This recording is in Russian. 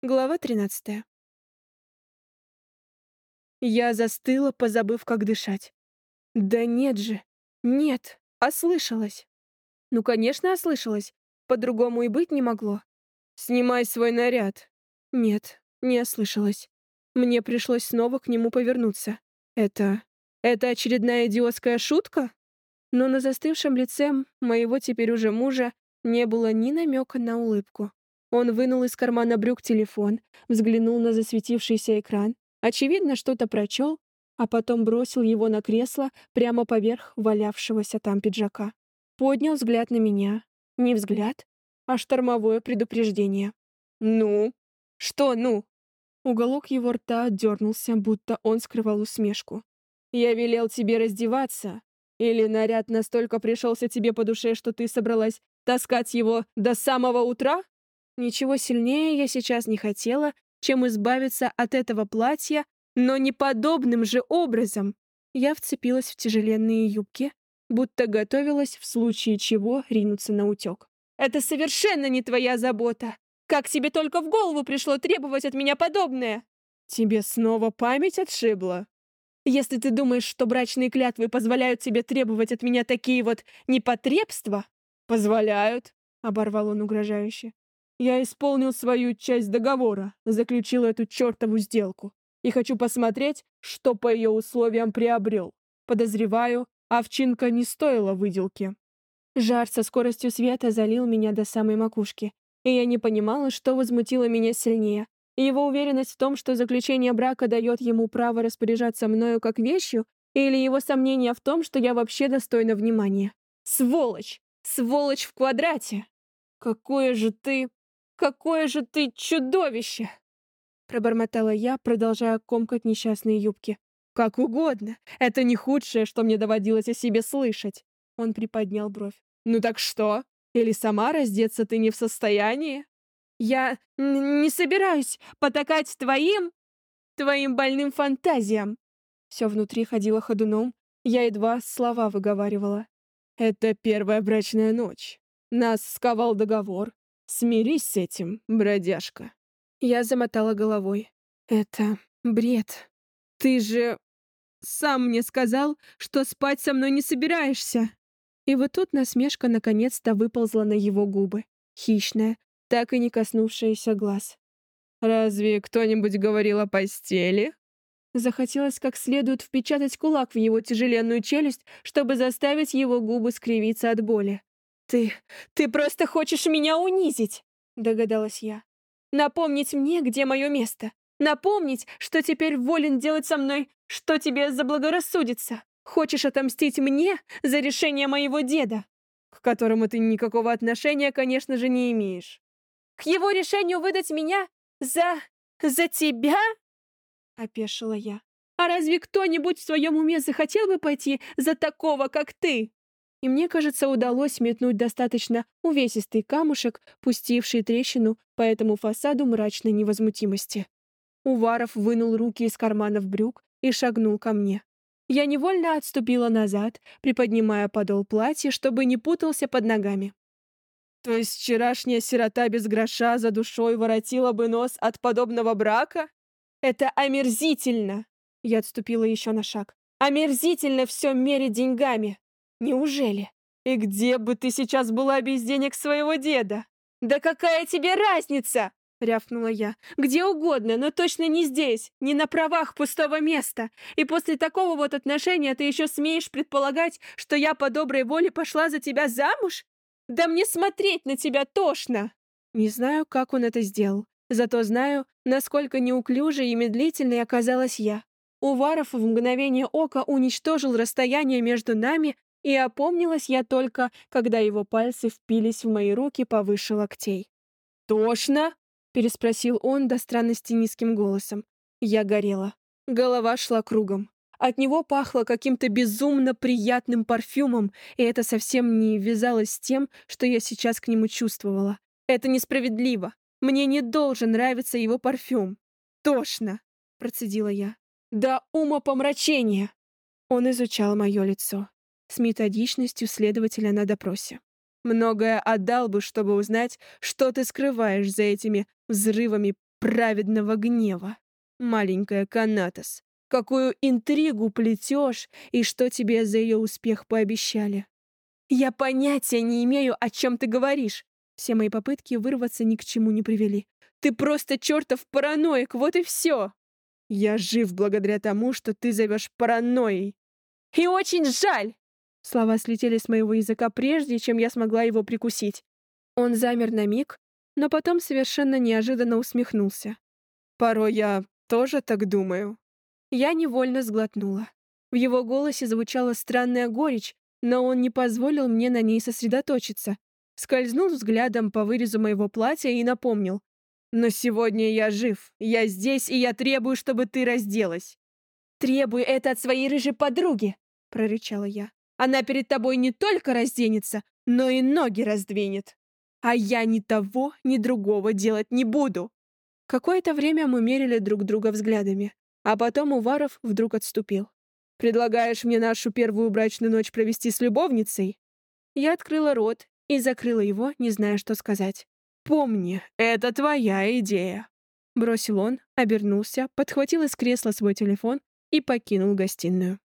Глава 13. Я застыла, позабыв, как дышать. Да нет же. Нет. Ослышалась. Ну, конечно, ослышалась. По-другому и быть не могло. Снимай свой наряд. Нет, не ослышалась. Мне пришлось снова к нему повернуться. Это... это очередная идиотская шутка? Но на застывшем лице моего теперь уже мужа не было ни намека на улыбку. Он вынул из кармана брюк телефон, взглянул на засветившийся экран, очевидно, что-то прочел, а потом бросил его на кресло прямо поверх валявшегося там пиджака. Поднял взгляд на меня. Не взгляд, а штормовое предупреждение. «Ну? Что «ну»?» Уголок его рта дернулся, будто он скрывал усмешку. «Я велел тебе раздеваться? Или наряд настолько пришелся тебе по душе, что ты собралась таскать его до самого утра?» Ничего сильнее я сейчас не хотела, чем избавиться от этого платья, но не подобным же образом. Я вцепилась в тяжеленные юбки, будто готовилась в случае чего ринуться на утек. «Это совершенно не твоя забота! Как тебе только в голову пришло требовать от меня подобное?» «Тебе снова память отшибла?» «Если ты думаешь, что брачные клятвы позволяют тебе требовать от меня такие вот непотребства...» «Позволяют», — оборвал он угрожающе. Я исполнил свою часть договора, заключил эту чертову сделку. И хочу посмотреть, что по ее условиям приобрел. Подозреваю, овчинка не стоила выделки. Жар со скоростью света залил меня до самой макушки, и я не понимала, что возмутило меня сильнее. Его уверенность в том, что заключение брака дает ему право распоряжаться мною как вещью, или его сомнение в том, что я вообще достойна внимания. Сволочь! Сволочь в квадрате! Какое же ты... «Какое же ты чудовище!» Пробормотала я, продолжая комкать несчастные юбки. «Как угодно. Это не худшее, что мне доводилось о себе слышать». Он приподнял бровь. «Ну так что? Или сама раздеться ты не в состоянии?» «Я не собираюсь потакать твоим... твоим больным фантазиям!» Все внутри ходило ходуном, я едва слова выговаривала. «Это первая брачная ночь. Нас сковал договор, Смирись с этим, бродяжка. Я замотала головой. Это бред. Ты же сам мне сказал, что спать со мной не собираешься. И вот тут насмешка наконец-то выползла на его губы. Хищная, так и не коснувшаяся глаз. «Разве кто-нибудь говорил о постели?» Захотелось как следует впечатать кулак в его тяжеленную челюсть, чтобы заставить его губы скривиться от боли. «Ты... ты просто хочешь меня унизить!» — догадалась я. «Напомнить мне, где мое место. Напомнить, что теперь волен делать со мной, что тебе заблагорассудится. Хочешь отомстить мне за решение моего деда, к которому ты никакого отношения, конечно же, не имеешь. К его решению выдать меня за... за тебя?» — опешила я. «А разве кто-нибудь в своем уме захотел бы пойти за такого, как ты?» И мне, кажется, удалось метнуть достаточно увесистый камушек, пустивший трещину по этому фасаду мрачной невозмутимости. Уваров вынул руки из карманов брюк и шагнул ко мне. Я невольно отступила назад, приподнимая подол платья, чтобы не путался под ногами. То есть вчерашняя сирота без гроша за душой воротила бы нос от подобного брака? Это омерзительно! Я отступила еще на шаг. Омерзительно все мерить деньгами. Неужели? И где бы ты сейчас была без денег своего деда? Да какая тебе разница? Рявкнула я. «Где угодно, но точно не здесь, не на правах пустого места. И после такого вот отношения ты еще смеешь предполагать, что я по доброй воле пошла за тебя замуж? Да мне смотреть на тебя тошно!» Не знаю, как он это сделал. Зато знаю, насколько неуклюжей и медлительной оказалась я. Уваров в мгновение ока уничтожил расстояние между нами и опомнилась я только, когда его пальцы впились в мои руки повыше локтей. «Тошно?» — переспросил он до странности низким голосом. Я горела. Голова шла кругом. От него пахло каким-то безумно приятным парфюмом, и это совсем не вязалось с тем, что я сейчас к нему чувствовала. Это несправедливо. Мне не должен нравиться его парфюм. «Тошно!» — процедила я. «Да ума помрачения!» Он изучал мое лицо с методичностью следователя на допросе. Многое отдал бы, чтобы узнать, что ты скрываешь за этими взрывами праведного гнева. Маленькая Канатос, какую интригу плетешь и что тебе за ее успех пообещали? Я понятия не имею, о чем ты говоришь. Все мои попытки вырваться ни к чему не привели. Ты просто чертов параноик, вот и все. Я жив благодаря тому, что ты зовешь паранойей. И очень жаль! Слова слетели с моего языка прежде, чем я смогла его прикусить. Он замер на миг, но потом совершенно неожиданно усмехнулся. Порой я тоже так думаю. Я невольно сглотнула. В его голосе звучала странная горечь, но он не позволил мне на ней сосредоточиться. Скользнул взглядом по вырезу моего платья и напомнил. «Но сегодня я жив, я здесь, и я требую, чтобы ты разделась». «Требуй это от своей рыжей подруги!» — прорычала я. «Она перед тобой не только разденется, но и ноги раздвинет. А я ни того, ни другого делать не буду!» Какое-то время мы мерили друг друга взглядами, а потом Уваров вдруг отступил. «Предлагаешь мне нашу первую брачную ночь провести с любовницей?» Я открыла рот и закрыла его, не зная, что сказать. «Помни, это твоя идея!» Бросил он, обернулся, подхватил из кресла свой телефон и покинул гостиную.